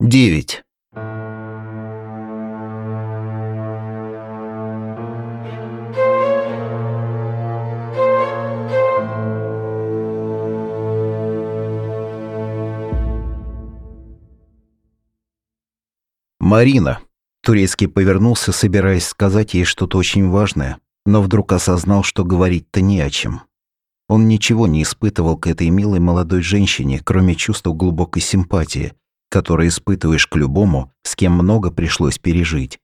9. Марина. Турецкий повернулся, собираясь сказать ей что-то очень важное, но вдруг осознал, что говорить-то не о чем. Он ничего не испытывал к этой милой молодой женщине, кроме чувства глубокой симпатии, которое испытываешь к любому, с кем много пришлось пережить.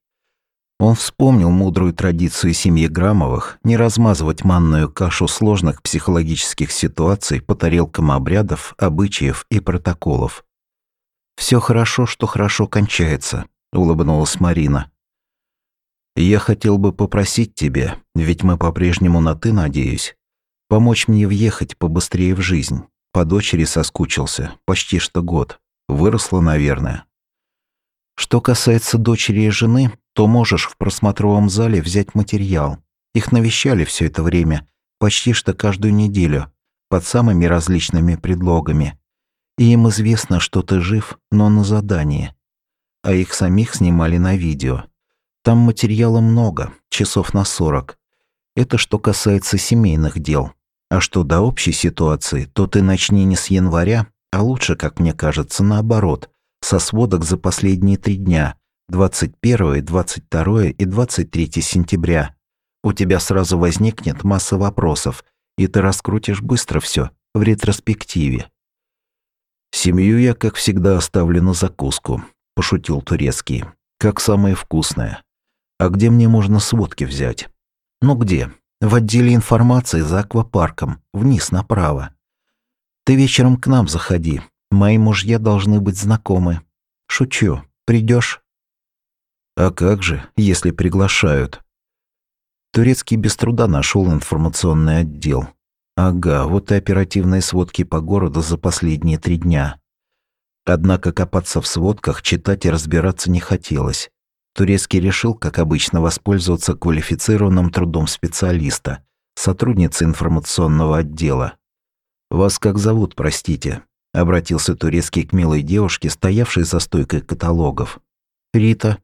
Он вспомнил мудрую традицию семьи Грамовых не размазывать манную кашу сложных психологических ситуаций по тарелкам обрядов, обычаев и протоколов. Все хорошо, что хорошо кончается», — улыбнулась Марина. «Я хотел бы попросить тебя, ведь мы по-прежнему на «ты», надеюсь, помочь мне въехать побыстрее в жизнь. По дочери соскучился, почти что год. Выросла, наверное. Что касается дочери и жены, то можешь в просмотровом зале взять материал. Их навещали все это время, почти что каждую неделю, под самыми различными предлогами. И им известно, что ты жив, но на задании. А их самих снимали на видео. Там материала много, часов на 40. Это что касается семейных дел. А что до общей ситуации, то ты начни не с января, а лучше, как мне кажется, наоборот, со сводок за последние три дня, 21, 22 и 23 сентября. У тебя сразу возникнет масса вопросов, и ты раскрутишь быстро все в ретроспективе. «Семью я, как всегда, оставлю на закуску», – пошутил Турецкий. «Как самое вкусное. А где мне можно сводки взять?» «Ну где? В отделе информации за аквапарком, вниз направо. Ты вечером к нам заходи. Мои мужья должны быть знакомы. Шучу. Придешь? А как же, если приглашают? Турецкий без труда нашел информационный отдел. Ага, вот и оперативные сводки по городу за последние три дня. Однако копаться в сводках, читать и разбираться не хотелось. Турецкий решил, как обычно, воспользоваться квалифицированным трудом специалиста, сотрудницы информационного отдела. «Вас как зовут, простите?» – обратился Турецкий к милой девушке, стоявшей за стойкой каталогов. «Рита».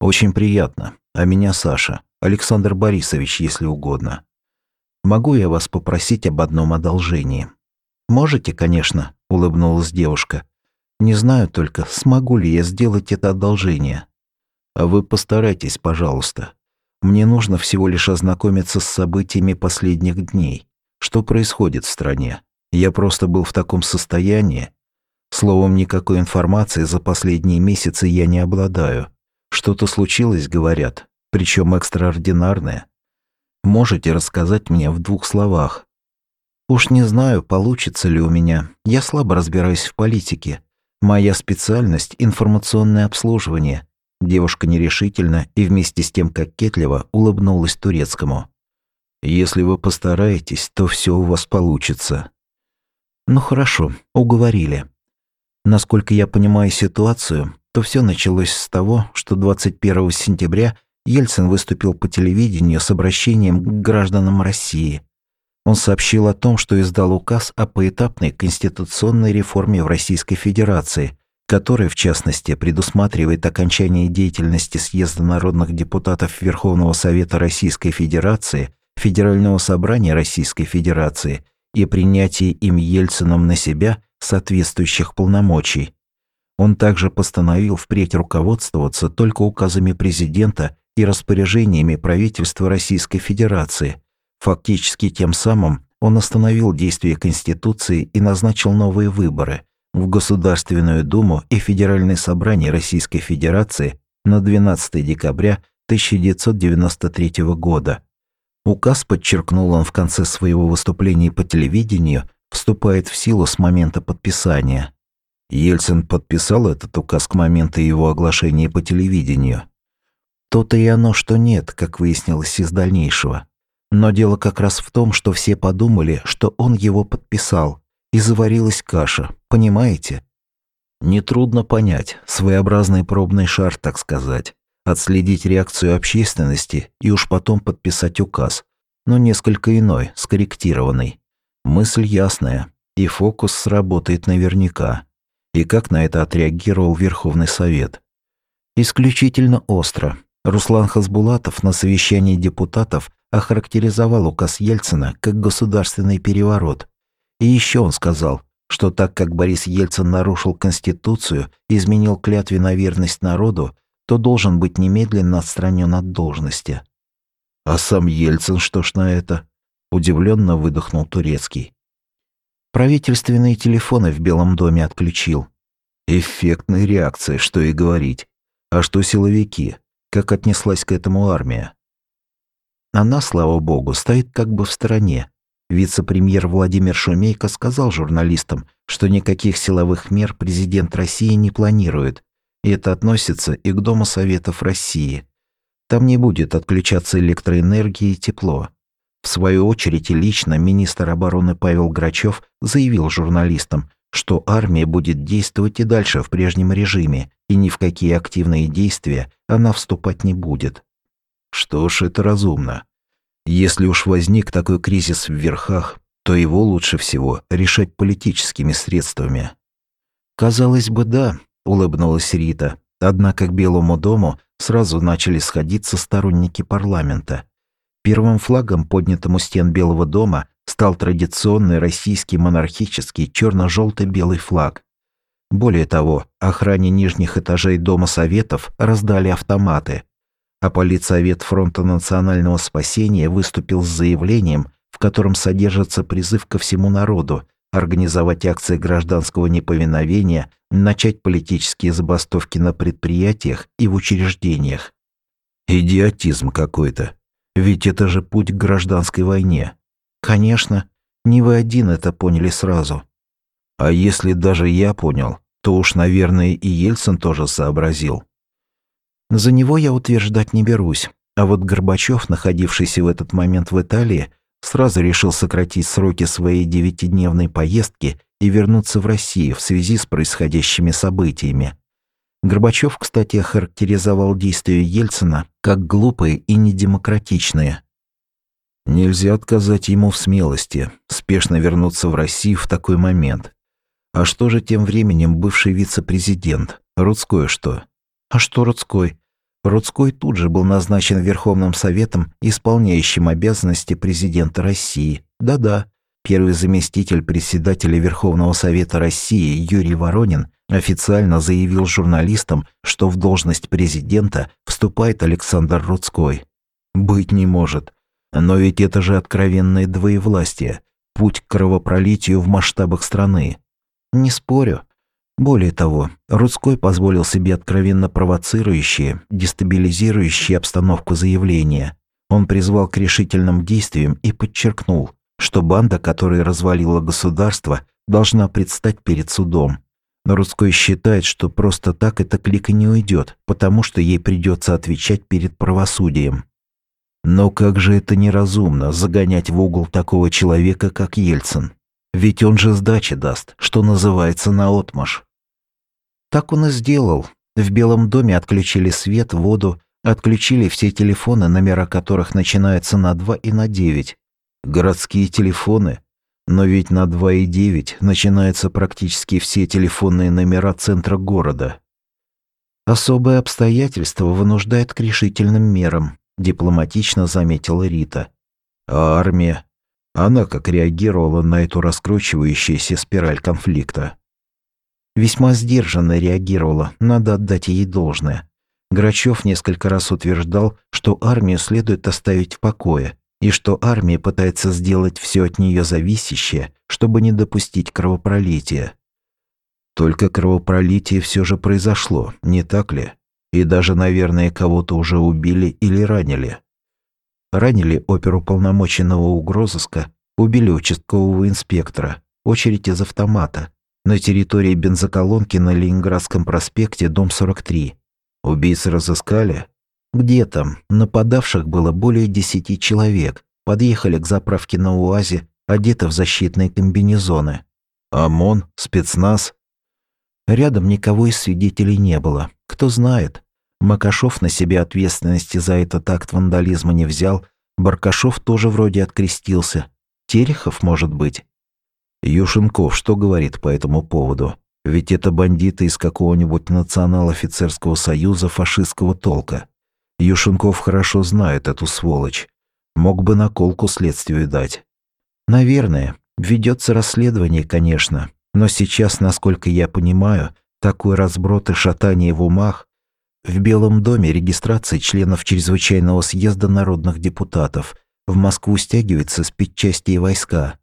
«Очень приятно. А меня Саша. Александр Борисович, если угодно. Могу я вас попросить об одном одолжении?» «Можете, конечно», – улыбнулась девушка. «Не знаю только, смогу ли я сделать это одолжение». «А вы постарайтесь, пожалуйста. Мне нужно всего лишь ознакомиться с событиями последних дней. Что происходит в стране? Я просто был в таком состоянии. Словом, никакой информации за последние месяцы я не обладаю. Что-то случилось, говорят, причем экстраординарное. Можете рассказать мне в двух словах? Уж не знаю, получится ли у меня. Я слабо разбираюсь в политике. Моя специальность – информационное обслуживание. Девушка нерешительно и вместе с тем кокетливо улыбнулась турецкому. Если вы постараетесь, то все у вас получится. Ну хорошо, уговорили. Насколько я понимаю ситуацию, то все началось с того, что 21 сентября Ельцин выступил по телевидению с обращением к гражданам России. Он сообщил о том, что издал указ о поэтапной конституционной реформе в Российской Федерации, который, в частности, предусматривает окончание деятельности съезда народных депутатов Верховного Совета Российской Федерации – Федерального собрания Российской Федерации и принятие им Ельцином на себя соответствующих полномочий. Он также постановил впредь руководствоваться только указами президента и распоряжениями правительства Российской Федерации. Фактически тем самым он остановил действие Конституции и назначил новые выборы в Государственную Думу и Федеральное собрание Российской Федерации на 12 декабря 1993 года. Указ, подчеркнул он в конце своего выступления по телевидению, вступает в силу с момента подписания. Ельцин подписал этот указ к моменту его оглашения по телевидению. То-то и оно, что нет, как выяснилось из дальнейшего. Но дело как раз в том, что все подумали, что он его подписал, и заварилась каша, понимаете? Нетрудно понять, своеобразный пробный шар, так сказать отследить реакцию общественности и уж потом подписать указ, но несколько иной, скорректированный. Мысль ясная, и фокус сработает наверняка. И как на это отреагировал Верховный Совет? Исключительно остро. Руслан Хасбулатов на совещании депутатов охарактеризовал указ Ельцина как государственный переворот. И еще он сказал, что так как Борис Ельцин нарушил Конституцию, изменил клятве на верность народу, то должен быть немедленно отстранен от должности. «А сам Ельцин что ж на это?» – удивленно выдохнул Турецкий. Правительственные телефоны в Белом доме отключил. Эффектная реакция, что и говорить. А что силовики? Как отнеслась к этому армия? Она, слава богу, стоит как бы в стороне. Вице-премьер Владимир Шумейко сказал журналистам, что никаких силовых мер президент России не планирует. И это относится и к Дому Советов России. Там не будет отключаться электроэнергия и тепло. В свою очередь лично министр обороны Павел Грачев заявил журналистам, что армия будет действовать и дальше в прежнем режиме, и ни в какие активные действия она вступать не будет. Что ж, это разумно. Если уж возник такой кризис в верхах, то его лучше всего решать политическими средствами. Казалось бы, да, улыбнулась Рита. Однако к Белому дому сразу начали сходиться сторонники парламента. Первым флагом, поднятым у стен Белого дома, стал традиционный российский монархический черно-желто-белый флаг. Более того, охране нижних этажей Дома Советов раздали автоматы, а Политсовет Фронта национального спасения выступил с заявлением, в котором содержится призыв ко всему народу организовать акции гражданского неповиновения, начать политические забастовки на предприятиях и в учреждениях. Идиотизм какой-то. Ведь это же путь к гражданской войне. Конечно, не вы один это поняли сразу. А если даже я понял, то уж, наверное, и Ельцин тоже сообразил. За него я утверждать не берусь. А вот Горбачев, находившийся в этот момент в Италии, сразу решил сократить сроки своей девятидневной поездки и вернуться в Россию в связи с происходящими событиями. Горбачев, кстати, охарактеризовал действия Ельцина как глупые и недемократичные. Нельзя отказать ему в смелости, спешно вернуться в Россию в такой момент. А что же тем временем бывший вице-президент? Рудской что? А что Рудской? Рудской тут же был назначен Верховным Советом, исполняющим обязанности президента России. Да-да, первый заместитель председателя Верховного Совета России Юрий Воронин официально заявил журналистам, что в должность президента вступает Александр Рудской. Быть не может. Но ведь это же откровенное двоевластие, путь к кровопролитию в масштабах страны. Не спорю. Более того, Рудской позволил себе откровенно провоцирующие, дестабилизирующие обстановку заявления. Он призвал к решительным действиям и подчеркнул, что банда, которая развалила государство, должна предстать перед судом. Но Рудской считает, что просто так эта клика не уйдет, потому что ей придется отвечать перед правосудием. Но как же это неразумно загонять в угол такого человека, как Ельцин? Ведь он же сдачи даст, что называется, наотмашь. Так он и сделал. В Белом доме отключили свет, воду, отключили все телефоны, номера которых начинаются на 2 и на 9. Городские телефоны, но ведь на 2,9 начинаются практически все телефонные номера центра города. Особое обстоятельство вынуждает к решительным мерам, дипломатично заметила Рита. А армия? Она как реагировала на эту раскручивающуюся спираль конфликта? Весьма сдержанно реагировала, надо отдать ей должное. Грачев несколько раз утверждал, что армию следует оставить в покое, и что армия пытается сделать все от нее зависящее, чтобы не допустить кровопролития. Только кровопролитие все же произошло, не так ли? И даже, наверное, кого-то уже убили или ранили. Ранили оперуполномоченного угрозыска, убили участкового инспектора, очередь из автомата, на территории бензоколонки на Ленинградском проспекте, дом 43. Убийцы разыскали? Где там? Нападавших было более десяти человек. Подъехали к заправке на УАЗе, одеты в защитные комбинезоны. ОМОН? Спецназ? Рядом никого из свидетелей не было. Кто знает. Макашов на себе ответственности за этот акт вандализма не взял. Баркашов тоже вроде открестился. Терехов, может быть. Юшенков что говорит по этому поводу? Ведь это бандиты из какого-нибудь национал-офицерского союза фашистского толка. Юшенков хорошо знает эту сволочь. Мог бы наколку следствию дать. Наверное, ведется расследование, конечно, но сейчас, насколько я понимаю, такой разброд и шатание в умах в Белом доме регистрация членов Чрезвычайного съезда народных депутатов. В Москву стягиваются спецчасти и войска.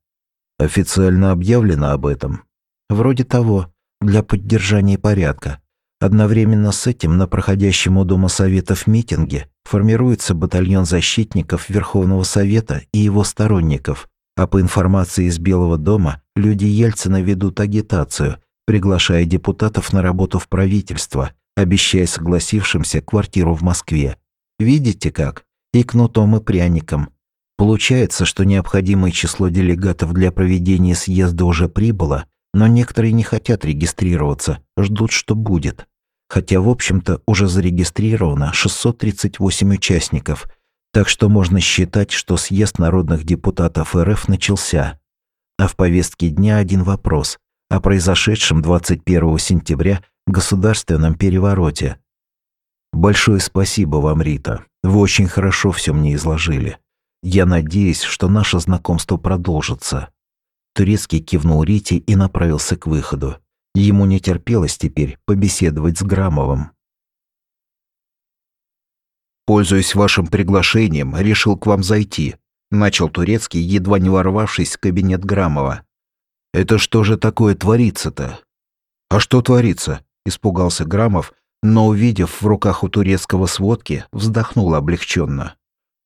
Официально объявлено об этом. Вроде того, для поддержания порядка. Одновременно с этим на проходящем у Дома Советов митинге формируется батальон защитников Верховного Совета и его сторонников, а по информации из Белого дома, люди Ельцина ведут агитацию, приглашая депутатов на работу в правительство, обещая согласившимся квартиру в Москве. Видите как? И кнутом, и пряником. Получается, что необходимое число делегатов для проведения съезда уже прибыло, но некоторые не хотят регистрироваться, ждут, что будет. Хотя, в общем-то, уже зарегистрировано 638 участников, так что можно считать, что съезд народных депутатов РФ начался. А в повестке дня один вопрос о произошедшем 21 сентября государственном перевороте. Большое спасибо вам, Рита. Вы очень хорошо все мне изложили. Я надеюсь, что наше знакомство продолжится. Турецкий кивнул Рите и направился к выходу. Ему не терпелось теперь побеседовать с Грамовым. «Пользуясь вашим приглашением, решил к вам зайти», начал Турецкий, едва не ворвавшись в кабинет Грамова. «Это что же такое творится-то?» «А что творится?» – испугался Грамов, но, увидев в руках у турецкого сводки, вздохнул облегченно.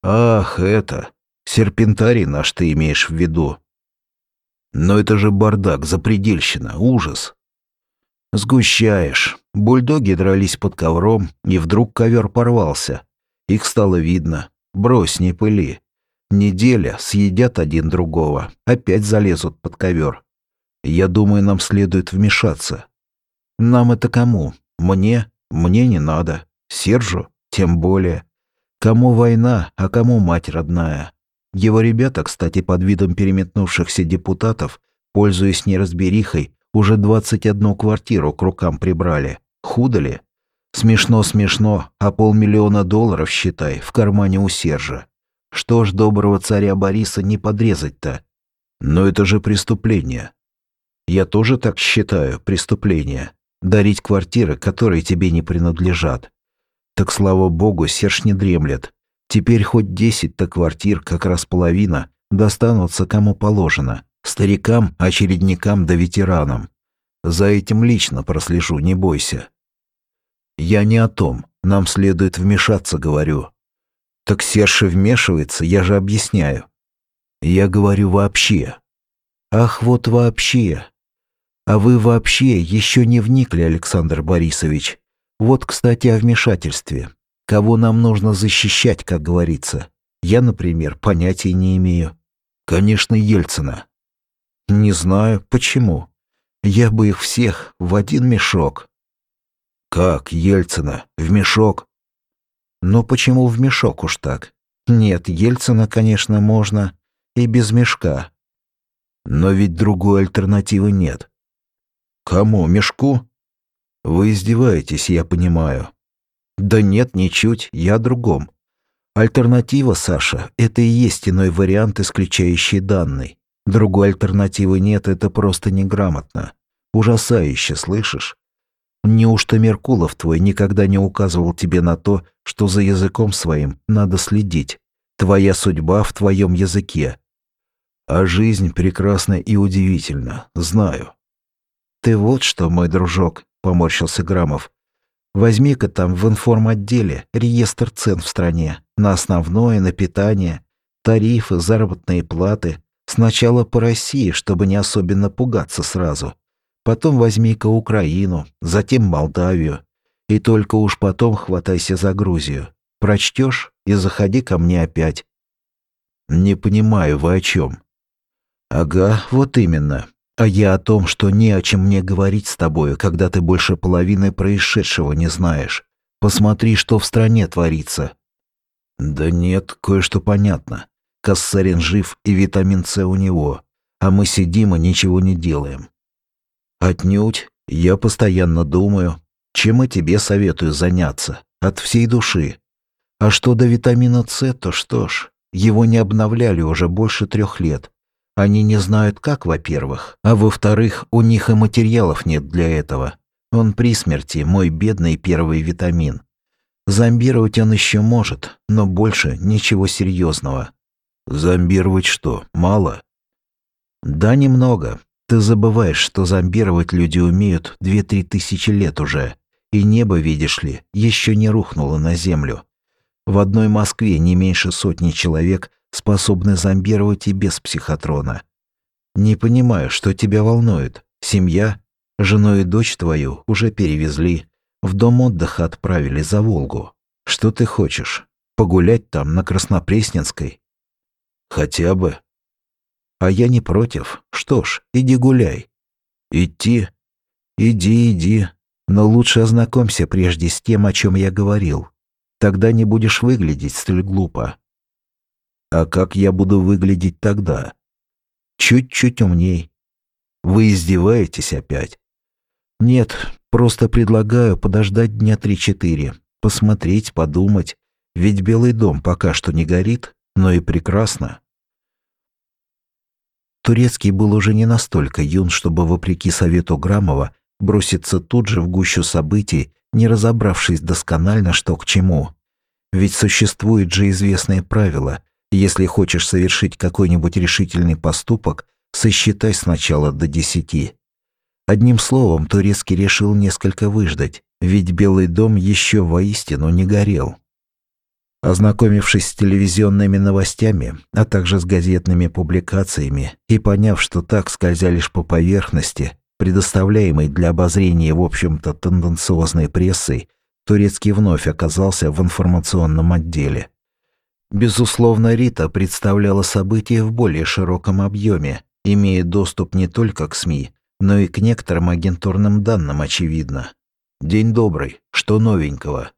«Ах, это! Серпентарий наш ты имеешь в виду!» «Но это же бардак, запредельщина, ужас!» «Сгущаешь. Бульдоги дрались под ковром, и вдруг ковер порвался. Их стало видно. Брось, не пыли. Неделя, съедят один другого, опять залезут под ковер. Я думаю, нам следует вмешаться. Нам это кому? Мне? Мне не надо. Сержу? Тем более. Кому война, а кому мать родная? Его ребята, кстати, под видом переметнувшихся депутатов, пользуясь неразберихой, уже 21 квартиру к рукам прибрали. Худо ли? Смешно-смешно, а полмиллиона долларов, считай, в кармане у Сержа. Что ж доброго царя Бориса не подрезать-то? Но это же преступление. Я тоже так считаю, преступление дарить квартиры, которые тебе не принадлежат. Так слава богу, Серж не дремлет. Теперь хоть десять-то квартир, как раз половина, достанутся кому положено. Старикам, очередникам да ветеранам. За этим лично прослежу, не бойся. Я не о том. Нам следует вмешаться, говорю. Так Серж вмешивается, я же объясняю. Я говорю вообще. Ах, вот вообще. А вы вообще еще не вникли, Александр Борисович. Вот, кстати, о вмешательстве. Кого нам нужно защищать, как говорится. Я, например, понятия не имею. Конечно, Ельцина. Не знаю, почему. Я бы их всех в один мешок. Как, Ельцина? В мешок? Но почему в мешок уж так? Нет, Ельцина, конечно, можно и без мешка. Но ведь другой альтернативы нет. «Кому? Мешку?» «Вы издеваетесь, я понимаю». «Да нет, ничуть, я другом. Альтернатива, Саша, это и есть иной вариант, исключающий данный. Другой альтернативы нет, это просто неграмотно. Ужасающе, слышишь? Неужто Меркулов твой никогда не указывал тебе на то, что за языком своим надо следить? Твоя судьба в твоем языке. А жизнь прекрасна и удивительна, знаю. «Ты вот что, мой дружок», — поморщился Грамов. «Возьми-ка там в информотделе реестр цен в стране, на основное, на питание, тарифы, заработные платы. Сначала по России, чтобы не особенно пугаться сразу. Потом возьми-ка Украину, затем Молдавию. И только уж потом хватайся за Грузию. Прочтешь и заходи ко мне опять». «Не понимаю, вы о чем?» «Ага, вот именно. А я о том, что не о чем мне говорить с тобою, когда ты больше половины происшедшего не знаешь. Посмотри, что в стране творится. Да нет, кое-что понятно. Кассарин жив и витамин С у него, а мы сидим и ничего не делаем. Отнюдь, Я постоянно думаю, чем и тебе советую заняться, от всей души. А что до витамина С, то что ж, его не обновляли уже больше трех лет. Они не знают как, во-первых, а во-вторых, у них и материалов нет для этого. Он при смерти, мой бедный первый витамин. Зомбировать он еще может, но больше ничего серьезного. Зомбировать что, мало? Да, немного. Ты забываешь, что зомбировать люди умеют две-три тысячи лет уже. И небо, видишь ли, еще не рухнуло на землю. В одной Москве не меньше сотни человек способны зомбировать и без психотрона. Не понимаю, что тебя волнует. Семья? Жену и дочь твою уже перевезли. В дом отдыха отправили за Волгу. Что ты хочешь? Погулять там, на Краснопресненской? Хотя бы. А я не против. Что ж, иди гуляй. Идти? Иди, иди. Но лучше ознакомься прежде с тем, о чем я говорил. Тогда не будешь выглядеть столь глупо. А как я буду выглядеть тогда? Чуть-чуть умней. Вы издеваетесь опять? Нет, просто предлагаю подождать дня три-четыре, посмотреть, подумать. Ведь Белый дом пока что не горит, но и прекрасно. Турецкий был уже не настолько юн, чтобы, вопреки совету Грамова, броситься тут же в гущу событий, не разобравшись досконально, что к чему. Ведь существует же известное правило – если хочешь совершить какой-нибудь решительный поступок, сосчитай сначала до десяти. Одним словом, Турецкий решил несколько выждать, ведь Белый дом еще воистину не горел. Ознакомившись с телевизионными новостями, а также с газетными публикациями и поняв, что так, скользя лишь по поверхности, предоставляемой для обозрения, в общем-то, тенденциозной прессой, Турецкий вновь оказался в информационном отделе. Безусловно, Рита представляла события в более широком объеме, имея доступ не только к СМИ, но и к некоторым агентурным данным, очевидно. День добрый, что новенького?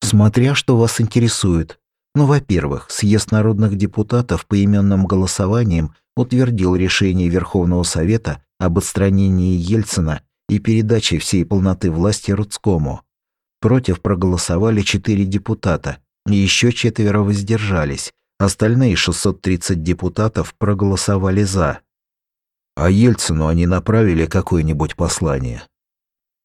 Смотря что вас интересует. Ну, во-первых, съезд народных депутатов по именным голосованиям утвердил решение Верховного Совета об отстранении Ельцина и передаче всей полноты власти Рудскому. Против проголосовали четыре депутата, еще четверо воздержались, остальные 630 депутатов проголосовали «за». А Ельцину они направили какое-нибудь послание.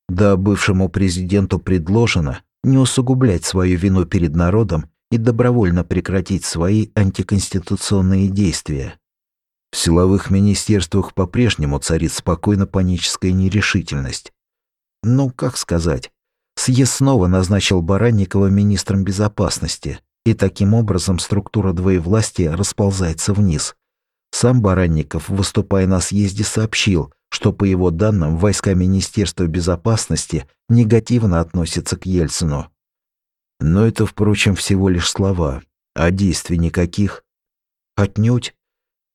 Да бывшему президенту предложено не усугублять свою вину перед народом и добровольно прекратить свои антиконституционные действия. В силовых министерствах по-прежнему царит спокойно паническая нерешительность. Ну, как сказать, Съезд снова назначил Баранникова министром безопасности, и таким образом структура двоевластия расползается вниз. Сам Баранников, выступая на съезде, сообщил, что, по его данным, войска Министерства безопасности негативно относятся к Ельцину. Но это, впрочем, всего лишь слова, а действий никаких. Отнюдь.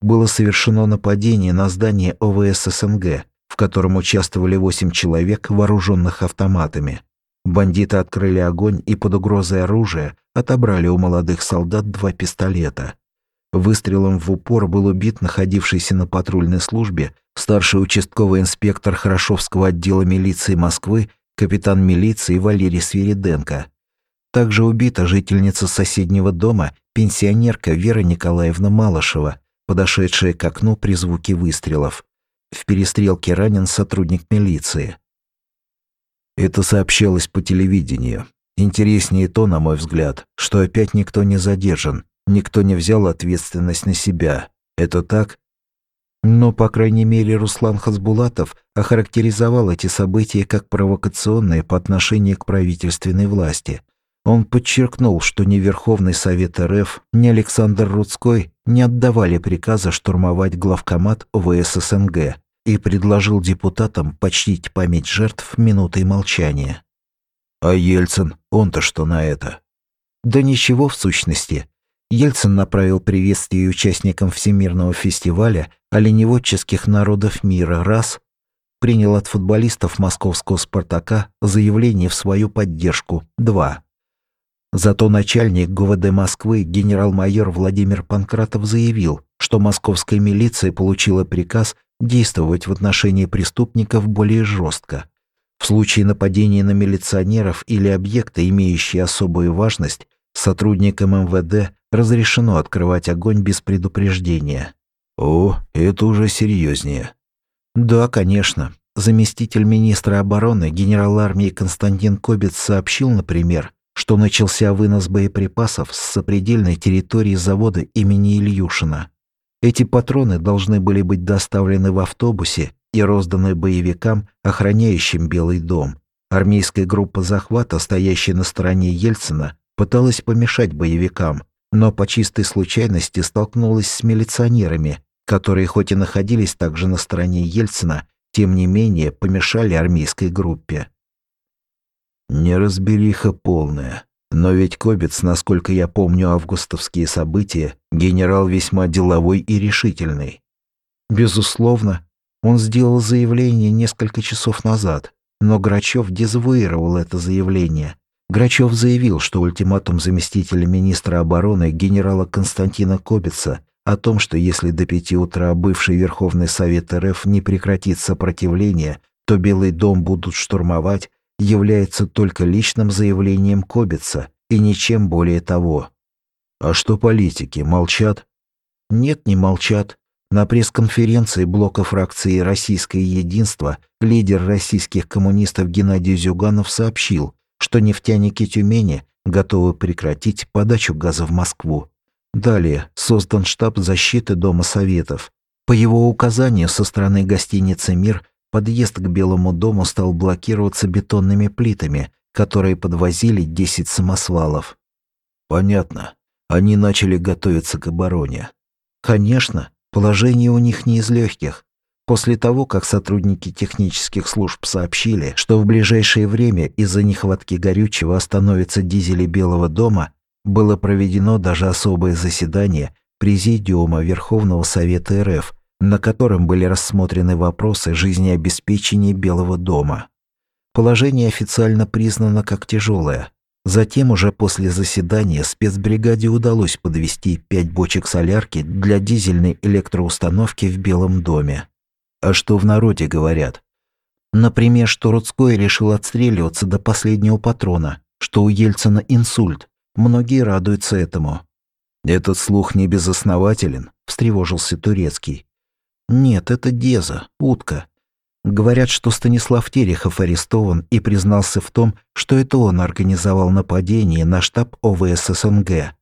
Было совершено нападение на здание ОВС СНГ, в котором участвовали восемь человек, вооруженных автоматами. Бандиты открыли огонь и под угрозой оружия отобрали у молодых солдат два пистолета. Выстрелом в упор был убит находившийся на патрульной службе старший участковый инспектор Хорошовского отдела милиции Москвы капитан милиции Валерий Свириденко. Также убита жительница соседнего дома, пенсионерка Вера Николаевна Малышева, подошедшая к окну при звуке выстрелов. В перестрелке ранен сотрудник милиции. Это сообщалось по телевидению. Интереснее то, на мой взгляд, что опять никто не задержан, никто не взял ответственность на себя. Это так? Но, по крайней мере, Руслан Хасбулатов охарактеризовал эти события как провокационные по отношению к правительственной власти. Он подчеркнул, что ни Верховный Совет РФ, ни Александр Рудской не отдавали приказа штурмовать главкомат ОВС СНГ, и предложил депутатам почтить память жертв минутой молчания. А Ельцин, он-то что на это? Да ничего в сущности. Ельцин направил приветствие участникам Всемирного фестиваля оленеводческих народов мира раз, принял от футболистов московского «Спартака» заявление в свою поддержку два. Зато начальник ГУВД Москвы генерал-майор Владимир Панкратов заявил, что московская милиция получила приказ действовать в отношении преступников более жестко, В случае нападения на милиционеров или объекты, имеющие особую важность, сотрудникам МВД разрешено открывать огонь без предупреждения. О, это уже серьезнее. Да, конечно. Заместитель министра обороны генерал армии Константин Кобец сообщил, например, что начался вынос боеприпасов с сопредельной территории завода имени Ильюшина. Эти патроны должны были быть доставлены в автобусе и розданы боевикам, охраняющим Белый дом. Армейская группа захвата, стоящая на стороне Ельцина, пыталась помешать боевикам, но по чистой случайности столкнулась с милиционерами, которые хоть и находились также на стороне Ельцина, тем не менее помешали армейской группе. Неразбериха полная. Но ведь Кобец, насколько я помню августовские события, генерал весьма деловой и решительный. Безусловно, он сделал заявление несколько часов назад, но Грачев дезавуировал это заявление. Грачев заявил, что ультиматум заместителя министра обороны генерала Константина Кобица о том, что если до пяти утра бывший Верховный Совет РФ не прекратит сопротивление, то Белый дом будут штурмовать, является только личным заявлением Кобица и ничем более того. А что политики, молчат? Нет, не молчат. На пресс-конференции блока фракции «Российское единство» лидер российских коммунистов Геннадий Зюганов сообщил, что нефтяники Тюмени готовы прекратить подачу газа в Москву. Далее создан штаб защиты Дома Советов. По его указанию со стороны гостиницы «Мир» Подъезд к Белому дому стал блокироваться бетонными плитами, которые подвозили 10 самосвалов. Понятно. Они начали готовиться к обороне. Конечно, положение у них не из легких. После того, как сотрудники технических служб сообщили, что в ближайшее время из-за нехватки горючего остановятся дизели Белого дома, было проведено даже особое заседание Президиума Верховного Совета РФ – на котором были рассмотрены вопросы жизнеобеспечения Белого дома. Положение официально признано как тяжелое. Затем уже после заседания спецбригаде удалось подвести пять бочек солярки для дизельной электроустановки в Белом доме. А что в народе говорят? Например, что Рудской решил отстреливаться до последнего патрона, что у Ельцина инсульт. Многие радуются этому. «Этот слух не безоснователен», – встревожился Турецкий. Нет, это Деза, утка. Говорят, что Станислав Терехов арестован и признался в том, что это он организовал нападение на штаб ОВС СНГ.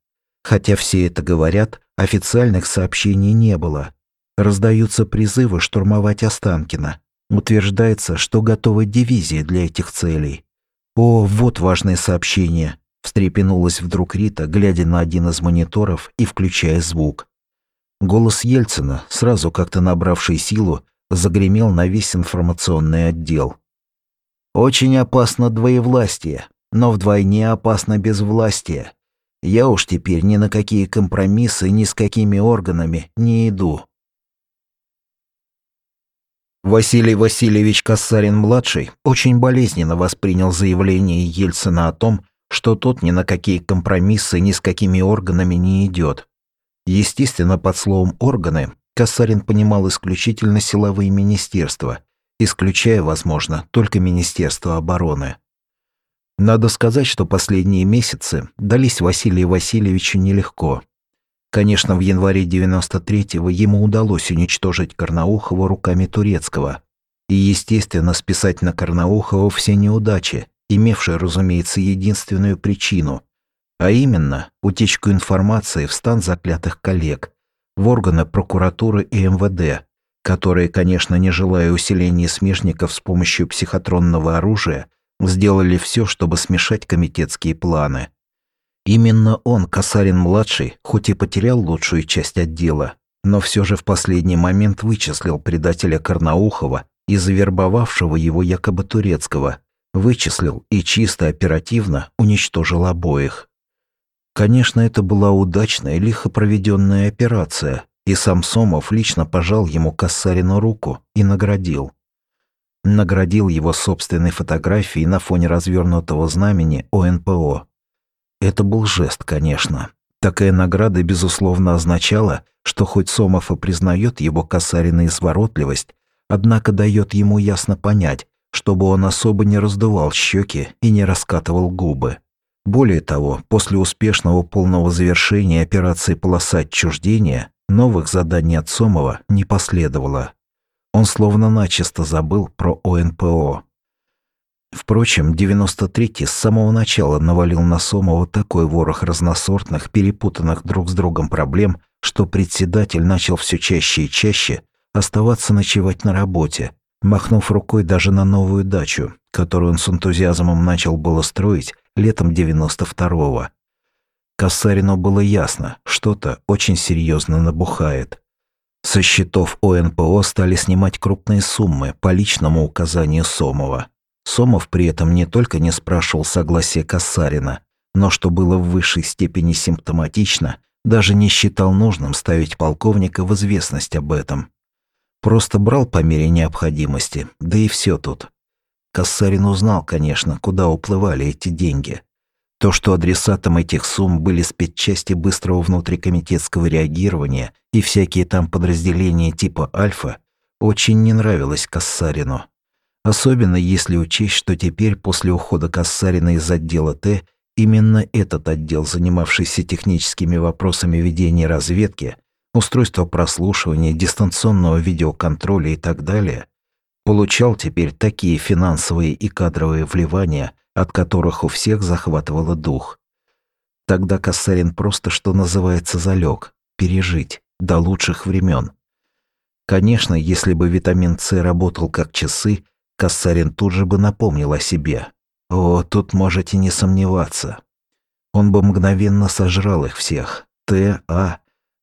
Хотя все это говорят, официальных сообщений не было. Раздаются призывы штурмовать Останкино. Утверждается, что готовы дивизии для этих целей. О, вот важное сообщение. Встрепенулась вдруг Рита, глядя на один из мониторов и включая звук. Голос Ельцина, сразу как-то набравший силу, загремел на весь информационный отдел. «Очень опасно двоевластие, но вдвойне опасно безвластие. Я уж теперь ни на какие компромиссы ни с какими органами не иду». Василий Васильевич Кассарин-младший очень болезненно воспринял заявление Ельцина о том, что тот ни на какие компромиссы ни с какими органами не идет. Естественно, под словом «органы» Касарин понимал исключительно силовые министерства, исключая, возможно, только Министерство обороны. Надо сказать, что последние месяцы дались Василию Васильевичу нелегко. Конечно, в январе 93-го ему удалось уничтожить Карнаухова руками Турецкого и, естественно, списать на Карнаухова все неудачи, имевшие, разумеется, единственную причину а именно утечку информации в стан заклятых коллег, в органы прокуратуры и МВД, которые, конечно, не желая усиления смежников с помощью психотронного оружия, сделали все, чтобы смешать комитетские планы. Именно он, Касарин-младший, хоть и потерял лучшую часть отдела, но все же в последний момент вычислил предателя Карнаухова и завербовавшего его якобы турецкого, вычислил и чисто оперативно уничтожил обоих. Конечно, это была удачная, лихо проведенная операция, и сам Сомов лично пожал ему Кассарину руку и наградил. Наградил его собственной фотографией на фоне развернутого знамени ОНПО. Это был жест, конечно. Такая награда, безусловно, означала, что хоть Сомов и признает его Кассарина изворотливость, однако дает ему ясно понять, чтобы он особо не раздувал щеки и не раскатывал губы. Более того, после успешного полного завершения операции «Полоса отчуждения» новых заданий от Сомова не последовало. Он словно начисто забыл про ОНПО. Впрочем, 93-й с самого начала навалил на Сомова такой ворох разносортных, перепутанных друг с другом проблем, что председатель начал все чаще и чаще оставаться ночевать на работе, махнув рукой даже на новую дачу, которую он с энтузиазмом начал было строить летом 92-го. Кассарину было ясно, что-то очень серьезно набухает. Со счетов ОНПО стали снимать крупные суммы по личному указанию Сомова. Сомов при этом не только не спрашивал согласия Кассарина, но, что было в высшей степени симптоматично, даже не считал нужным ставить полковника в известность об этом. Просто брал по мере необходимости, да и все тут. Кассарин узнал, конечно, куда уплывали эти деньги. То, что адресатом этих сумм были спецчасти быстрого внутрикомитетского реагирования и всякие там подразделения типа «Альфа», очень не нравилось Кассарину. Особенно если учесть, что теперь после ухода Кассарина из отдела Т именно этот отдел, занимавшийся техническими вопросами ведения разведки, устройство прослушивания, дистанционного видеоконтроля и так далее, получал теперь такие финансовые и кадровые вливания, от которых у всех захватывало дух. Тогда Кассарин просто, что называется, залег, пережить, до лучших времен. Конечно, если бы витамин С работал как часы, Кассарин тут же бы напомнил о себе. О, тут можете не сомневаться. Он бы мгновенно сожрал их всех. Т, А,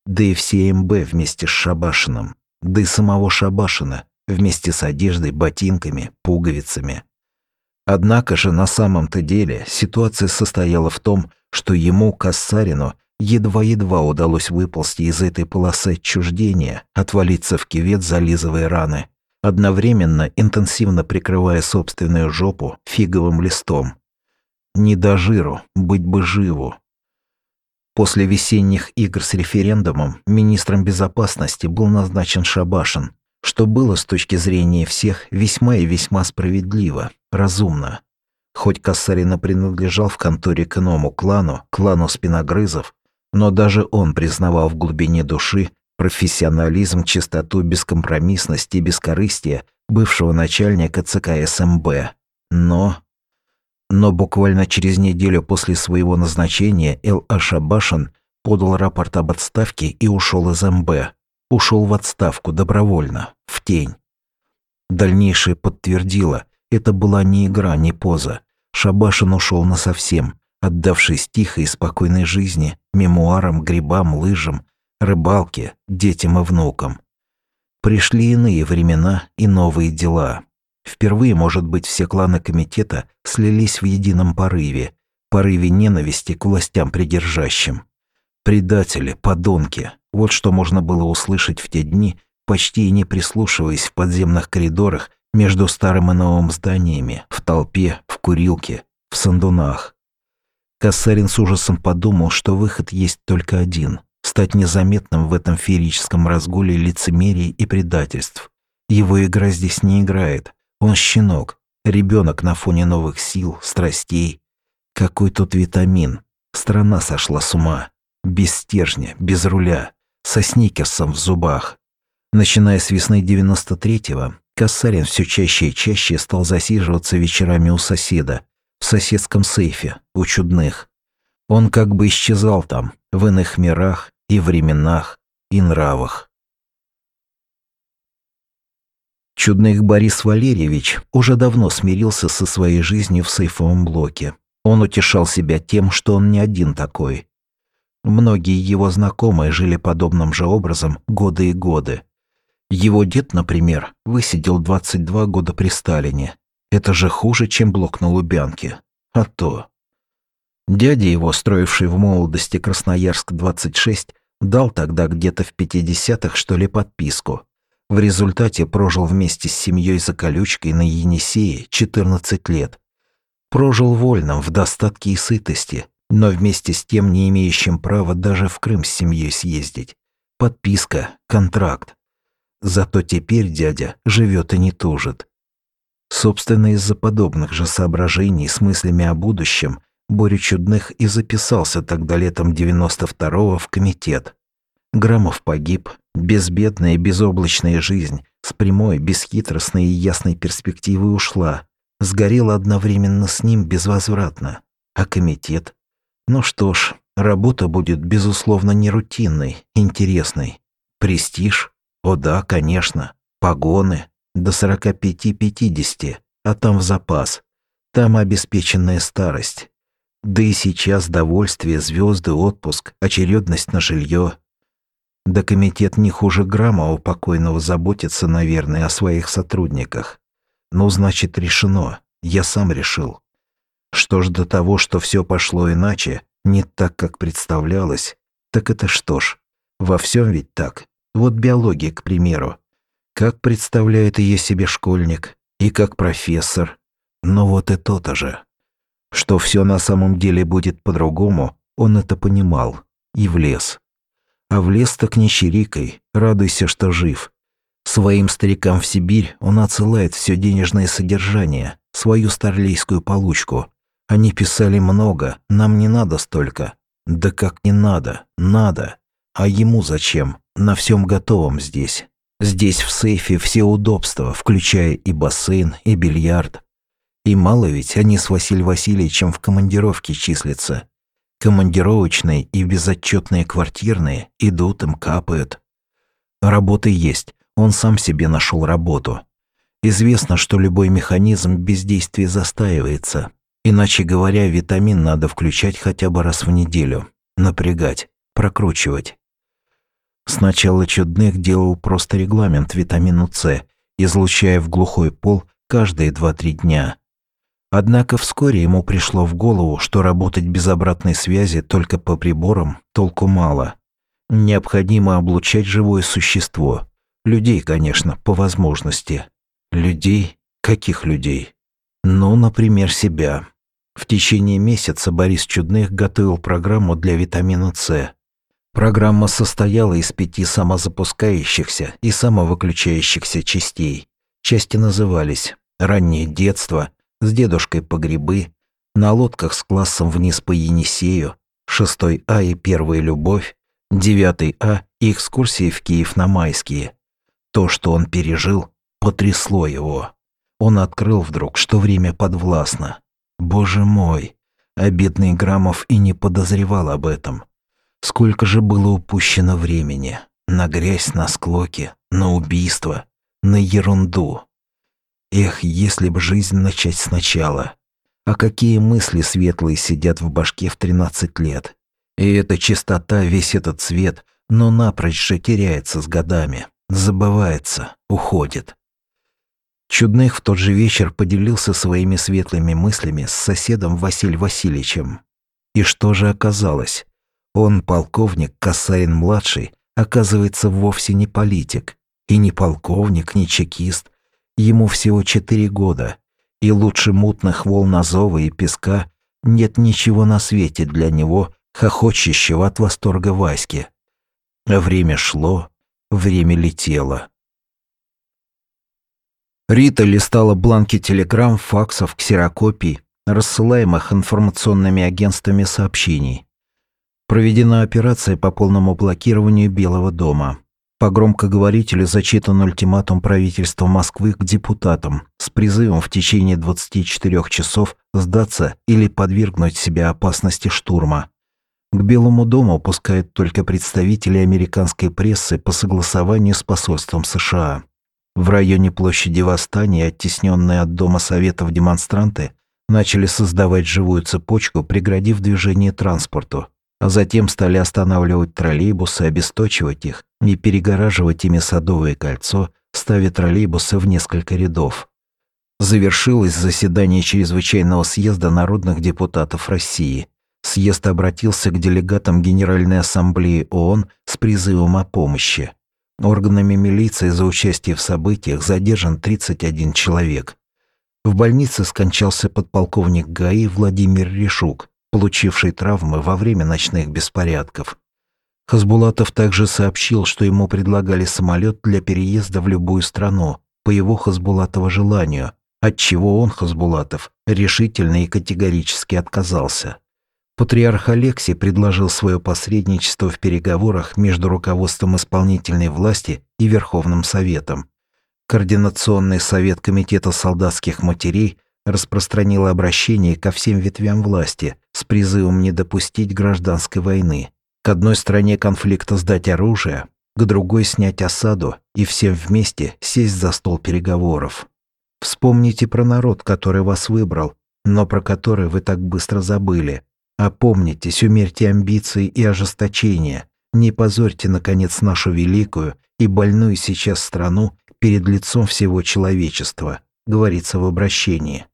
да и все МБ вместе с Шабашиным, да и самого Шабашина вместе с одеждой, ботинками, пуговицами. Однако же на самом-то деле ситуация состояла в том, что ему, Кассарину, едва-едва удалось выползти из этой полосы отчуждения, отвалиться в кивет, зализывая раны, одновременно интенсивно прикрывая собственную жопу фиговым листом. Не до жиру, быть бы живу, После весенних игр с референдумом министром безопасности был назначен Шабашин, что было с точки зрения всех весьма и весьма справедливо, разумно. Хоть Кассарина принадлежал в конторе к иному клану, клану спиногрызов, но даже он признавал в глубине души профессионализм, чистоту, бескомпромиссность и бескорыстие бывшего начальника ЦК СМБ. Но но буквально через неделю после своего назначения Эл Ашабашин подал рапорт об отставке и ушел из МБ. Ушел в отставку добровольно, в тень. Дальнейшее подтвердило, это была не игра, не поза. Шабашин ушел насовсем, отдавшись тихой и спокойной жизни, мемуарам, грибам, лыжам, рыбалке, детям и внукам. Пришли иные времена и новые дела. Впервые, может быть, все кланы комитета слились в едином порыве, порыве ненависти к властям придержащим. Предатели, подонки, вот что можно было услышать в те дни, почти и не прислушиваясь в подземных коридорах между старым и новым зданиями, в толпе, в курилке, в сандунах. Кассарин с ужасом подумал, что выход есть только один – стать незаметным в этом феерическом разгуле лицемерий и предательств. Его игра здесь не играет, он щенок, ребенок на фоне новых сил, страстей. Какой тут витамин. Страна сошла с ума. Без стержня, без руля, со сникерсом в зубах. Начиная с весны 93-го, Кассарин все чаще и чаще стал засиживаться вечерами у соседа, в соседском сейфе, у чудных. Он как бы исчезал там, в иных мирах и временах, и нравах. Чудных Борис Валерьевич уже давно смирился со своей жизнью в сейфовом блоке. Он утешал себя тем, что он не один такой. Многие его знакомые жили подобным же образом годы и годы. Его дед, например, высидел 22 года при Сталине. Это же хуже, чем блок на Лубянке. А то. Дядя его, строивший в молодости Красноярск-26, дал тогда где-то в 50-х, что ли, подписку – в результате прожил вместе с семьей за колючкой на Енисее 14 лет. Прожил вольным, в достатке и сытости, но вместе с тем не имеющим права даже в Крым с семьей съездить. Подписка, контракт. Зато теперь дядя живет и не тужит. Собственно, из-за подобных же соображений с мыслями о будущем Боря Чудных и записался тогда летом 92-го в комитет. Грамов погиб, безбедная безоблачная жизнь с прямой, бесхитростной и ясной перспективой ушла, сгорела одновременно с ним безвозвратно. А комитет? Ну что ж, работа будет, безусловно, не рутинной, интересной. Престиж? О да, конечно. Погоны? До 45-50, а там в запас. Там обеспеченная старость. Да и сейчас довольствие, звезды, отпуск, очередность на жилье. Да комитет не хуже грамма у покойного заботится, наверное, о своих сотрудниках. Ну, значит, решено. Я сам решил. Что ж до того, что все пошло иначе, не так, как представлялось, так это что ж, во всем ведь так. Вот биология, к примеру. Как представляет ее себе школьник, и как профессор. Но вот и то-то же. Что все на самом деле будет по-другому, он это понимал. И влез. А влез так не чирикой, радуйся, что жив. Своим старикам в Сибирь он отсылает все денежное содержание, свою старлейскую получку. Они писали много, нам не надо столько. Да как не надо, надо. А ему зачем? На всем готовом здесь. Здесь в сейфе все удобства, включая и бассейн, и бильярд. И мало ведь они с Василием Васильевичем в командировке числятся. Командировочные и безотчетные квартирные идут им капают. Работа есть, он сам себе нашел работу. Известно, что любой механизм бездействия застаивается. Иначе говоря, витамин надо включать хотя бы раз в неделю. Напрягать, прокручивать. Сначала Чудных делал просто регламент витамину С, излучая в глухой пол каждые 2-3 дня. Однако вскоре ему пришло в голову, что работать без обратной связи только по приборам толку мало. Необходимо облучать живое существо, Людей, конечно, по возможности. Людей? Каких людей? Ну, например, себя. В течение месяца Борис Чудных готовил программу для витамина С. Программа состояла из пяти самозапускающихся и самовыключающихся частей. Части назывались «Раннее детство», «С дедушкой по грибы», «На лодках с классом вниз по Енисею», «Шестой А и первая любовь», «Девятый А» и «Экскурсии в Киев на майские». То, что он пережил, потрясло его. Он открыл вдруг, что время подвластно. Боже мой, бедный Грамов и не подозревал об этом. Сколько же было упущено времени. На грязь, на склоки, на убийство, на ерунду. Эх, если б жизнь начать сначала. А какие мысли светлые сидят в башке в 13 лет. И эта чистота, весь этот цвет, но напрочь же теряется с годами. Забывается, уходит. Чудных в тот же вечер поделился своими светлыми мыслями с соседом Василием Васильевичем. И что же оказалось? Он, полковник Касарин-младший, оказывается вовсе не политик. И не полковник, не чекист. Ему всего четыре года. И лучше мутных волн Азова и песка нет ничего на свете для него, хохочущего от восторга Васьки. Время шло, Время летело. Рита листала бланки телеграмм, факсов, ксерокопий, рассылаемых информационными агентствами сообщений. Проведена операция по полному блокированию Белого дома. По громкоговорителю зачитан ультиматум правительства Москвы к депутатам с призывом в течение 24 часов сдаться или подвергнуть себя опасности штурма. К Белому дому пускают только представители американской прессы по согласованию с посольством США. В районе площади Восстания, оттесненные от Дома Советов демонстранты, начали создавать живую цепочку, преградив движение транспорту, а затем стали останавливать троллейбусы, обесточивать их и перегораживать ими Садовое кольцо, ставя троллейбусы в несколько рядов. Завершилось заседание чрезвычайного съезда народных депутатов России – съезд обратился к делегатам Генеральной Ассамблеи ООН с призывом о помощи. Органами милиции за участие в событиях задержан 31 человек. В больнице скончался подполковник ГАИ Владимир Решук, получивший травмы во время ночных беспорядков. Хасбулатов также сообщил, что ему предлагали самолет для переезда в любую страну, по его Хасбулатова желанию, Отчего он, Хасбулатов, решительно и категорически отказался. Патриарх Алексий предложил свое посредничество в переговорах между руководством исполнительной власти и Верховным Советом. Координационный совет Комитета солдатских матерей распространил обращение ко всем ветвям власти с призывом не допустить гражданской войны. К одной стороне конфликта сдать оружие, к другой снять осаду и всем вместе сесть за стол переговоров. Вспомните про народ, который вас выбрал, но про который вы так быстро забыли – Опомнитесь, умерьте амбиции и ожесточение. Не позорьте, наконец, нашу великую и больную сейчас страну перед лицом всего человечества, говорится в обращении.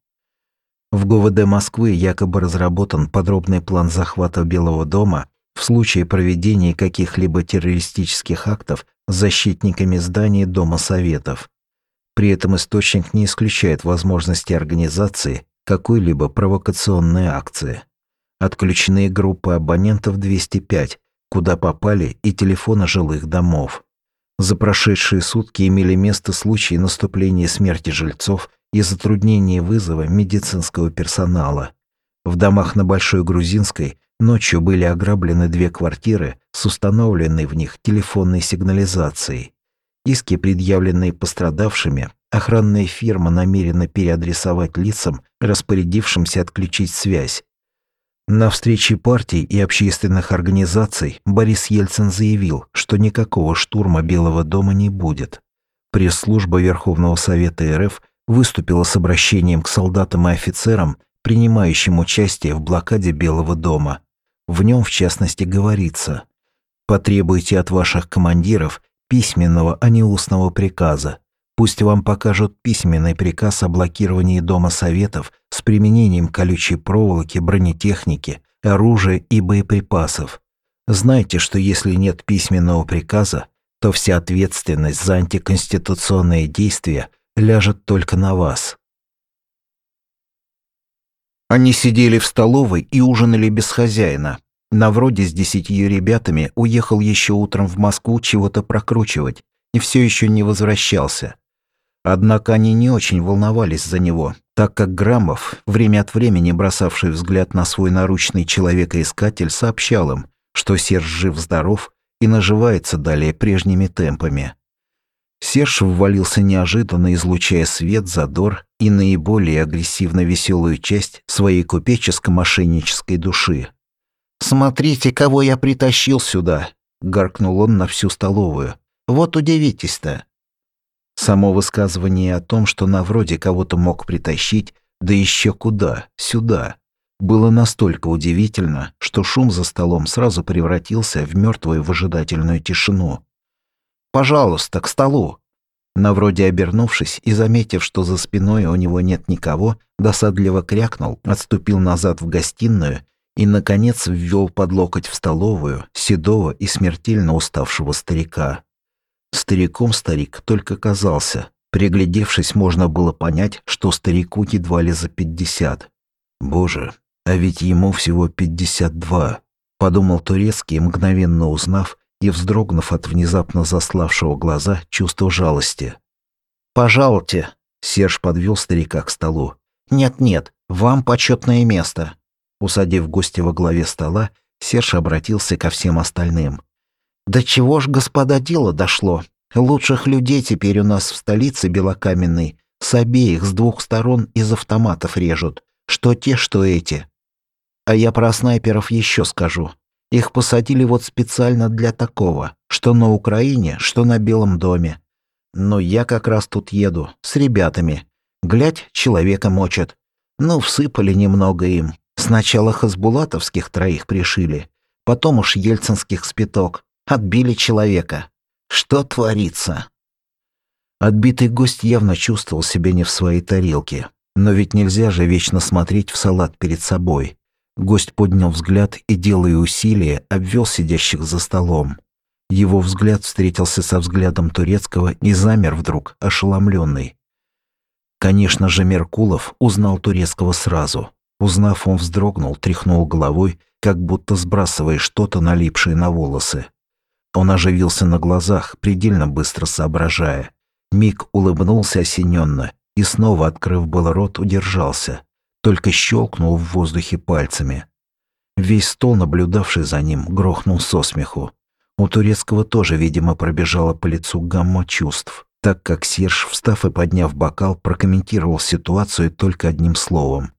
В ГУВД Москвы якобы разработан подробный план захвата Белого дома в случае проведения каких-либо террористических актов защитниками зданий Дома Советов. При этом источник не исключает возможности организации какой-либо провокационной акции. Отключены группы абонентов 205, куда попали и телефоны жилых домов. За прошедшие сутки имели место случаи наступления смерти жильцов и затруднения вызова медицинского персонала. В домах на Большой Грузинской ночью были ограблены две квартиры с установленной в них телефонной сигнализацией. Иски, предъявленные пострадавшими, охранная фирма намерена переадресовать лицам, распорядившимся отключить связь, на встрече партий и общественных организаций Борис Ельцин заявил, что никакого штурма Белого дома не будет. Пресс-служба Верховного Совета РФ выступила с обращением к солдатам и офицерам, принимающим участие в блокаде Белого дома. В нем, в частности, говорится «Потребуйте от ваших командиров письменного, а не устного приказа, Пусть вам покажут письменный приказ о блокировании Дома Советов с применением колючей проволоки, бронетехники, оружия и боеприпасов. Знайте, что если нет письменного приказа, то вся ответственность за антиконституционные действия ляжет только на вас. Они сидели в столовой и ужинали без хозяина. Навроде с десятью ребятами уехал еще утром в Москву чего-то прокручивать и все еще не возвращался. Однако они не очень волновались за него, так как Грамов, время от времени бросавший взгляд на свой наручный человекоискатель, сообщал им, что Серж жив-здоров и наживается далее прежними темпами. Серж ввалился неожиданно, излучая свет, задор и наиболее агрессивно веселую часть своей купеческо-мошеннической души. «Смотрите, кого я притащил сюда!» — гаркнул он на всю столовую. «Вот удивитесь-то! Само высказывание о том, что на вроде кого-то мог притащить, да еще куда, сюда, было настолько удивительно, что шум за столом сразу превратился в мертвую выжидательную тишину. «Пожалуйста, к столу!» На вроде обернувшись и заметив, что за спиной у него нет никого, досадливо крякнул, отступил назад в гостиную и, наконец, ввел под локоть в столовую седого и смертельно уставшего старика. Стариком старик только казался. Приглядевшись, можно было понять, что старику едва ли за пятьдесят. «Боже, а ведь ему всего пятьдесят два», — подумал Турецкий, мгновенно узнав и вздрогнув от внезапно заславшего глаза чувства жалости. «Пожалуйте», — Серж подвел старика к столу. «Нет-нет, вам почетное место». Усадив гостя во главе стола, Серж обратился ко всем остальным. «Да чего ж, господа, дело дошло? Лучших людей теперь у нас в столице белокаменной с обеих, с двух сторон из автоматов режут. Что те, что эти. А я про снайперов еще скажу. Их посадили вот специально для такого, что на Украине, что на Белом доме. Но я как раз тут еду, с ребятами. Глядь, человека мочат. Ну, всыпали немного им. Сначала хасбулатовских троих пришили, потом уж ельцинских спиток. Отбили человека. Что творится? Отбитый гость явно чувствовал себя не в своей тарелке. Но ведь нельзя же вечно смотреть в салат перед собой. Гость поднял взгляд и, делая усилия, обвел сидящих за столом. Его взгляд встретился со взглядом турецкого и замер вдруг, ошеломленный. Конечно же, Меркулов узнал турецкого сразу. Узнав, он вздрогнул, тряхнул головой, как будто сбрасывая что-то, налипшее на волосы. Он оживился на глазах, предельно быстро соображая. Миг улыбнулся осененно и снова, открыв был рот, удержался, только щелкнул в воздухе пальцами. Весь стол, наблюдавший за ним, грохнул со смеху. У турецкого тоже, видимо, пробежала по лицу гамма чувств, так как Серж, встав и подняв бокал, прокомментировал ситуацию только одним словом.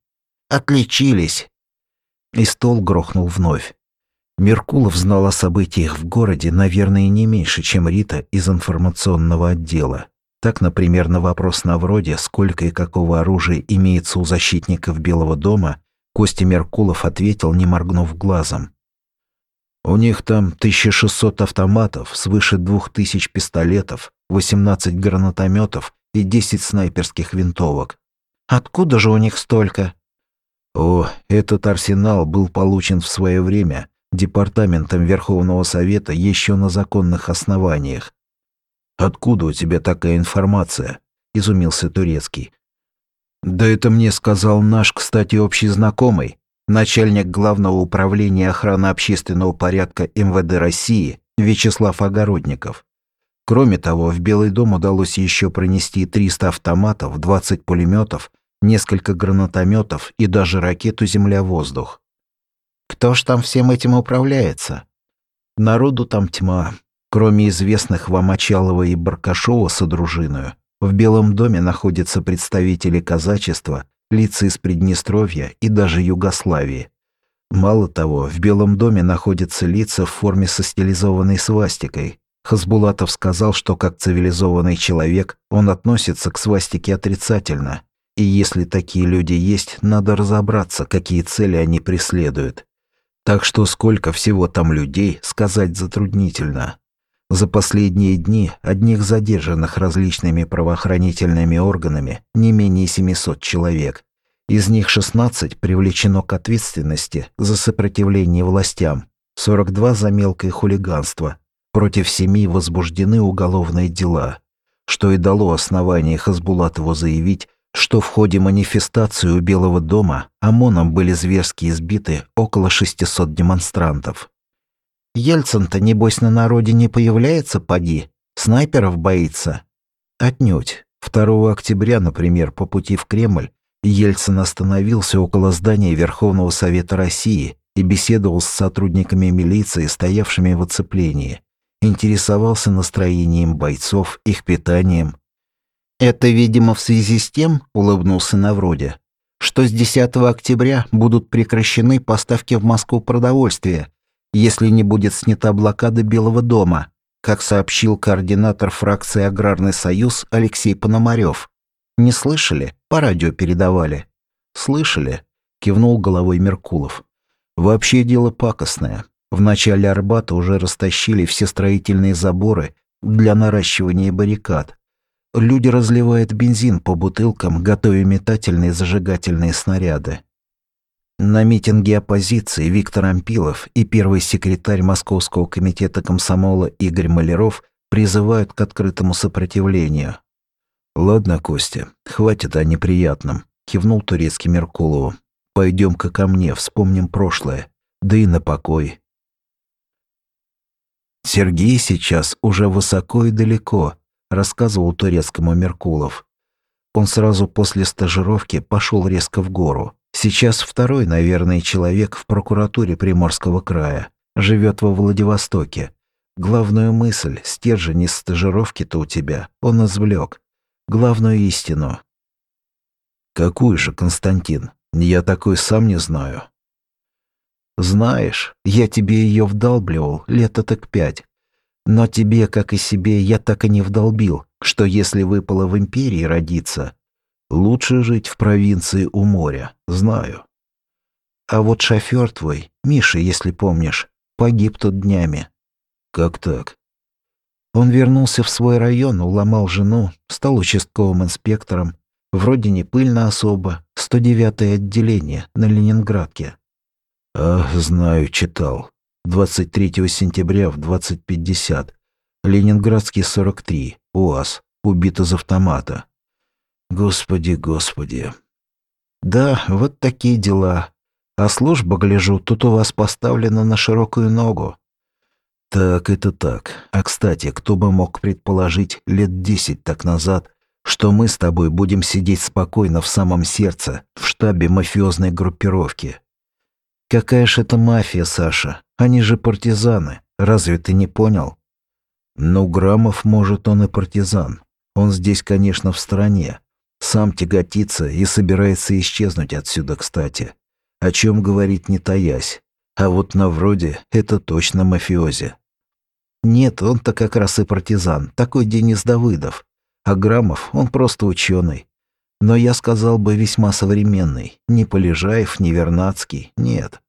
«Отличились!» И стол грохнул вновь. Меркулов знал о событиях в городе, наверное, не меньше, чем Рита из информационного отдела. Так, например, на вопрос на вроде, сколько и какого оружия имеется у защитников Белого дома, Костя Меркулов ответил, не моргнув глазом. «У них там 1600 автоматов, свыше 2000 пистолетов, 18 гранатометов и 10 снайперских винтовок. Откуда же у них столько?» О, этот арсенал был получен в свое время Департаментом Верховного Совета еще на законных основаниях. «Откуда у тебя такая информация?» – изумился Турецкий. «Да это мне сказал наш, кстати, общий знакомый, начальник Главного управления охраны общественного порядка МВД России Вячеслав Огородников. Кроме того, в Белый дом удалось еще пронести 300 автоматов, 20 пулеметов, несколько гранатометов и даже ракету «Земля-воздух». Кто ж там всем этим управляется? Народу там тьма. Кроме известных вам Очалова и Баркашова со дружиною, в Белом доме находятся представители казачества, лица из Приднестровья и даже Югославии. Мало того, в Белом доме находятся лица в форме со стилизованной свастикой. Хасбулатов сказал, что как цивилизованный человек он относится к свастике отрицательно. И если такие люди есть, надо разобраться, какие цели они преследуют. Так что сколько всего там людей, сказать затруднительно. За последние дни одних задержанных различными правоохранительными органами не менее 700 человек. Из них 16 привлечено к ответственности за сопротивление властям, 42 за мелкое хулиганство. Против семи возбуждены уголовные дела, что и дало основание Хасбулатову заявить, что в ходе манифестации у Белого дома ОМОНом были зверски избиты около 600 демонстрантов. Ельцин-то, небось, на народе не появляется, поди? Снайперов боится? Отнюдь. 2 октября, например, по пути в Кремль, Ельцин остановился около здания Верховного Совета России и беседовал с сотрудниками милиции, стоявшими в оцеплении. Интересовался настроением бойцов, их питанием, это, видимо, в связи с тем, улыбнулся Навроде, что с 10 октября будут прекращены поставки в Москву продовольствия, если не будет снята блокада Белого дома, как сообщил координатор фракции Аграрный союз Алексей Пономарев. Не слышали? По радио передавали. Слышали? Кивнул головой Меркулов. Вообще дело пакостное. В начале Арбата уже растащили все строительные заборы для наращивания баррикад. Люди разливают бензин по бутылкам, готовя метательные зажигательные снаряды. На митинге оппозиции Виктор Ампилов и первый секретарь Московского комитета комсомола Игорь Маляров призывают к открытому сопротивлению. «Ладно, Костя, хватит о неприятном», – кивнул турецкий Меркулову. «Пойдем-ка ко мне, вспомним прошлое, да и на покой». Сергей сейчас уже высоко и далеко, рассказывал турецкому Меркулов. Он сразу после стажировки пошел резко в гору. Сейчас второй, наверное, человек в прокуратуре Приморского края. Живет во Владивостоке. Главную мысль, стержень из стажировки-то у тебя, он извлек. Главную истину. Какую же, Константин? Я такой сам не знаю. Знаешь, я тебе ее вдалбливал лет так пять. Но тебе, как и себе, я так и не вдолбил, что если выпало в империи родиться, лучше жить в провинции у моря, знаю. А вот шофер твой, Миша, если помнишь, погиб тут днями. Как так? Он вернулся в свой район, уломал жену, стал участковым инспектором. Вроде не пыльно особо, 109-е отделение на Ленинградке. Ах, знаю, читал. 23 сентября в 20.50. Ленинградский 43. УАЗ. Убит из автомата. Господи, господи. Да, вот такие дела. А служба, гляжу, тут у вас поставлена на широкую ногу. Так, это так. А кстати, кто бы мог предположить лет десять так назад, что мы с тобой будем сидеть спокойно в самом сердце, в штабе мафиозной группировки. Какая ж это мафия, Саша? Они же партизаны. Разве ты не понял? Ну, Грамов, может, он и партизан. Он здесь, конечно, в стране. Сам тяготится и собирается исчезнуть отсюда, кстати. О чем говорить не таясь. А вот на вроде это точно мафиози. Нет, он-то как раз и партизан, такой Денис Давыдов. А Грамов, он просто ученый. Но я сказал бы весьма современный. Не Полежаев, не Вернадский, нет.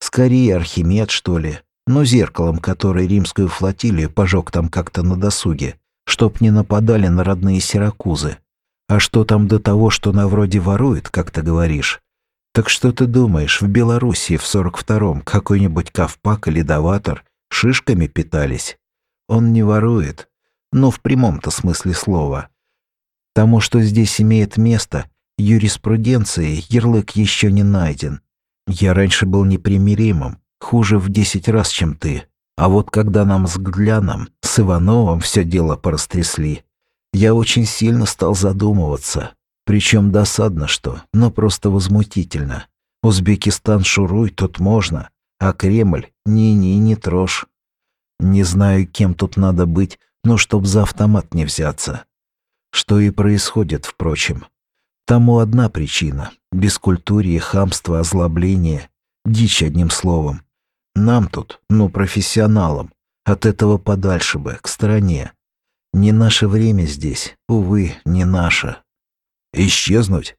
Скорее Архимед, что ли. Но зеркалом, который римскую флотилию пожег там как-то на досуге, чтоб не нападали на родные Сиракузы. А что там до того, что на вроде ворует, как ты говоришь? Так что ты думаешь, в Белоруссии в 42-м какой-нибудь Кавпак или Даватор шишками питались? Он не ворует. Ну, в прямом-то смысле слова. Тому, что здесь имеет место, юриспруденции ярлык еще не найден. Я раньше был непримиримым, хуже в десять раз, чем ты. А вот когда нам с Гляном, с Ивановым все дело порастрясли, я очень сильно стал задумываться. Причем досадно что, но просто возмутительно. Узбекистан шуруй, тут можно, а Кремль ни-ни, не трожь. Не знаю, кем тут надо быть, но чтоб за автомат не взяться. Что и происходит, впрочем. Тому одна причина – бескультурие, хамство, озлобление, дичь одним словом. Нам тут, ну, профессионалам, от этого подальше бы, к стороне. Не наше время здесь, увы, не наше. Исчезнуть?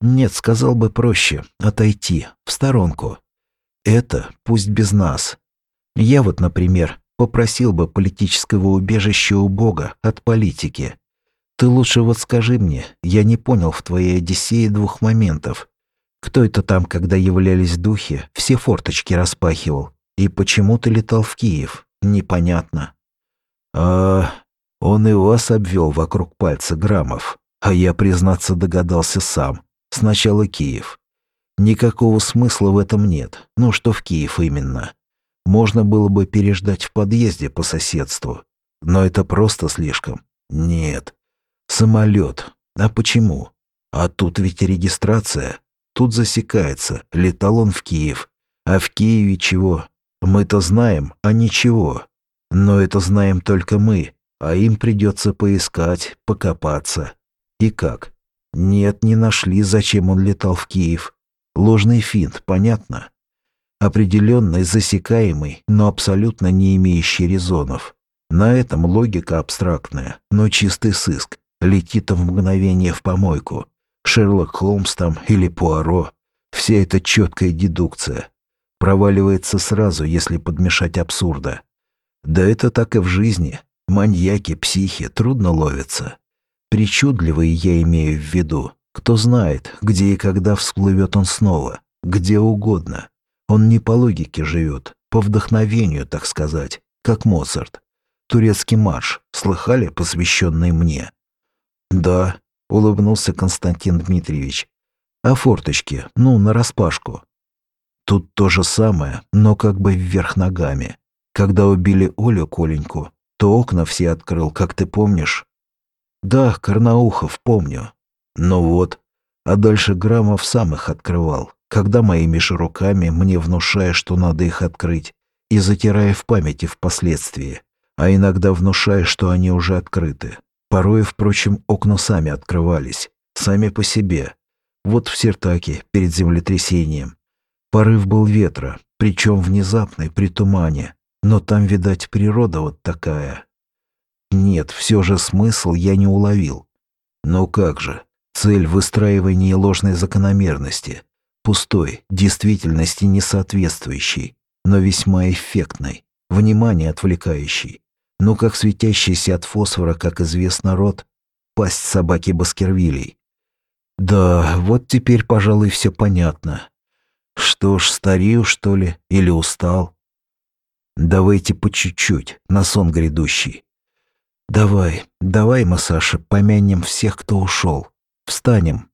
Нет, сказал бы проще, отойти, в сторонку. Это пусть без нас. Я вот, например, попросил бы политического убежища у Бога от политики. Ты лучше вот скажи мне, я не понял в твоей Одиссее двух моментов. Кто это там, когда являлись духи, все форточки распахивал? И почему ты летал в Киев? Непонятно. А он и вас обвел вокруг пальца граммов. А я, признаться, догадался сам. Сначала Киев. Никакого смысла в этом нет. Ну что в Киев именно? Можно было бы переждать в подъезде по соседству. Но это просто слишком. Нет. Самолет. А почему? А тут ведь регистрация. Тут засекается. Летал он в Киев. А в Киеве чего? Мы-то знаем, а ничего. Но это знаем только мы, а им придется поискать, покопаться. И как? Нет, не нашли, зачем он летал в Киев. Ложный финт, понятно? Определенный, засекаемый, но абсолютно не имеющий резонов. На этом логика абстрактная, но чистый сыск летит в мгновение в помойку. Шерлок Холмс там или Пуаро. Вся эта четкая дедукция. Проваливается сразу, если подмешать абсурда. Да это так и в жизни. Маньяки, психи трудно ловятся. Причудливые я имею в виду. Кто знает, где и когда всплывет он снова. Где угодно. Он не по логике живет, по вдохновению, так сказать, как Моцарт. Турецкий марш, слыхали, посвященный мне? «Да», — улыбнулся Константин Дмитриевич. «А форточки, ну, нараспашку». Тут то же самое, но как бы вверх ногами. Когда убили Олю Коленьку, то окна все открыл, как ты помнишь. Да, Карнаухов, помню. Ну вот. А дальше Грамов сам их открывал, когда моими же руками, мне внушая, что надо их открыть, и затирая в памяти впоследствии, а иногда внушая, что они уже открыты. Порой, впрочем, окна сами открывались, сами по себе. Вот в Сертаке, перед землетрясением. Порыв был ветра, причем внезапный, при тумане. Но там, видать, природа вот такая. Нет, все же смысл я не уловил. Но как же? Цель выстраивания ложной закономерности. Пустой, действительности несоответствующей, но весьма эффектной, внимание отвлекающей но как светящийся от фосфора, как известно, рот, пасть собаки Баскервилей. Да, вот теперь, пожалуй, все понятно. Что ж, старею, что ли, или устал? Давайте по чуть-чуть, на сон грядущий. Давай, давай мы, Саша, помянем всех, кто ушел. Встанем,